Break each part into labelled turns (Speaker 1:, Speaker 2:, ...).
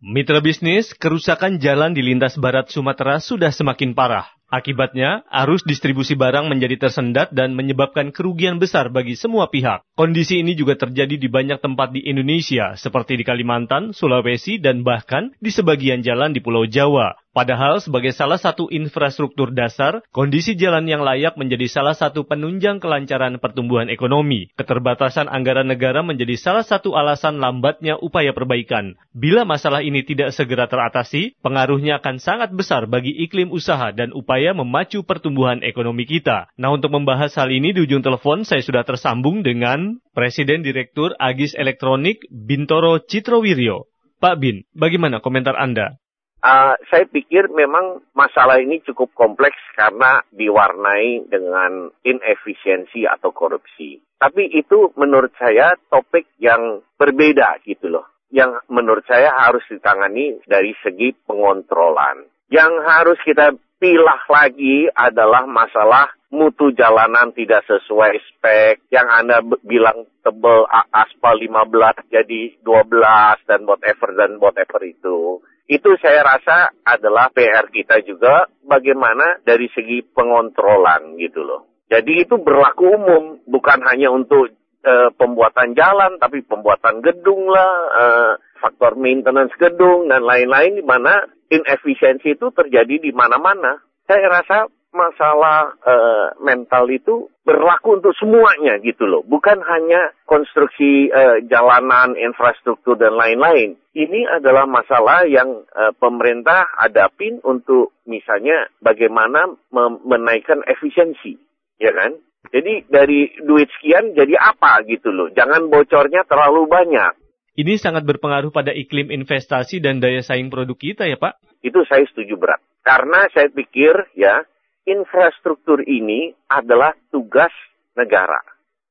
Speaker 1: Mitra bisnis, kerusakan jalan di lintas barat Sumatera sudah semakin parah. Akibatnya, arus distribusi barang menjadi tersendat dan menyebabkan kerugian besar bagi semua pihak. Kondisi ini juga terjadi di banyak tempat di Indonesia, seperti di Kalimantan, Sulawesi, dan bahkan di sebagian jalan di Pulau Jawa. Padahal sebagai salah satu infrastruktur dasar, kondisi jalan yang layak menjadi salah satu penunjang kelancaran pertumbuhan ekonomi. Keterbatasan anggaran negara menjadi salah satu alasan lambatnya upaya perbaikan. Bila masalah ini tidak segera teratasi, pengaruhnya akan sangat besar bagi iklim usaha dan upaya memacu pertumbuhan ekonomi kita. Nah untuk membahas hal ini di ujung telepon saya sudah tersambung dengan Presiden Direktur Agis Elektronik Bintoro Citrowiryo. Pak Bin, bagaimana komentar Anda?
Speaker 2: Uh, saya pikir memang masalah ini cukup kompleks karena diwarnai dengan inefisiensi atau korupsi. Tapi itu menurut saya topik yang berbeda gitu loh. Yang menurut saya harus ditangani dari segi pengontrolan. Yang harus kita pilah lagi adalah masalah mutu jalanan tidak sesuai spek. Yang Anda bilang tebel aspal 15 jadi 12 dan whatever dan whatever itu itu saya rasa adalah PR kita juga bagaimana dari segi pengontrolan gitu loh. Jadi itu berlaku umum, bukan hanya untuk e, pembuatan jalan, tapi pembuatan gedung lah, e, faktor maintenance gedung dan lain-lain di mana inefisiensi itu terjadi di mana-mana. Saya rasa masalah e, mental itu berlaku untuk semuanya gitu loh, bukan hanya konstruksi e, jalanan, infrastruktur dan lain-lain. Ini adalah masalah yang e, pemerintah hadapin untuk misalnya bagaimana menaikkan efisiensi, ya kan? Jadi dari duit sekian jadi apa gitu loh, jangan bocornya terlalu banyak.
Speaker 1: Ini sangat berpengaruh pada iklim investasi dan daya saing produk kita ya Pak?
Speaker 2: Itu saya setuju berat. Karena saya pikir ya infrastruktur ini adalah tugas negara.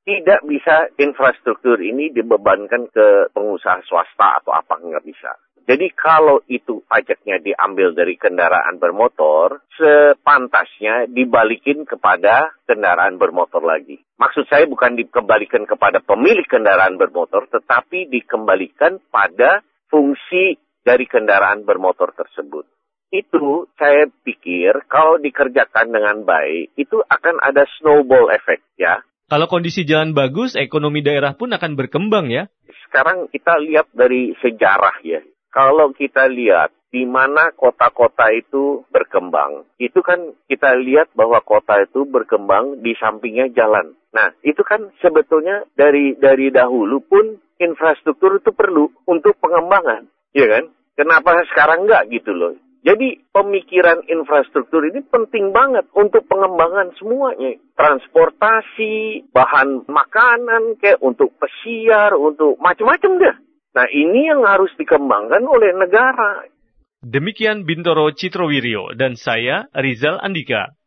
Speaker 2: Tidak bisa infrastruktur ini dibebankan ke pengusaha swasta atau apa, nggak bisa. Jadi kalau itu pajaknya diambil dari kendaraan bermotor, sepantasnya dibalikin kepada kendaraan bermotor lagi. Maksud saya bukan dikembalikan kepada pemilik kendaraan bermotor, tetapi dikembalikan pada fungsi dari kendaraan bermotor tersebut itu saya pikir kalau dikerjakan dengan baik itu akan ada snowball effect ya.
Speaker 1: Kalau kondisi jalan bagus, ekonomi daerah pun akan berkembang ya.
Speaker 2: Sekarang kita lihat dari sejarah ya. Kalau kita lihat di mana kota-kota itu berkembang, itu kan kita lihat bahwa kota itu berkembang di sampingnya jalan. Nah, itu kan sebetulnya dari dari dahulu pun infrastruktur itu perlu untuk pengembangan, ya kan? Kenapa sekarang enggak gitu loh? Jadi pemikiran infrastruktur ini penting banget untuk pengembangan semuanya. Transportasi, bahan makanan, kayak untuk pesiar, untuk macam-macam deh. Nah ini yang harus dikembangkan oleh negara.
Speaker 1: Demikian Bintoro Citrowiryo dan saya Rizal Andika.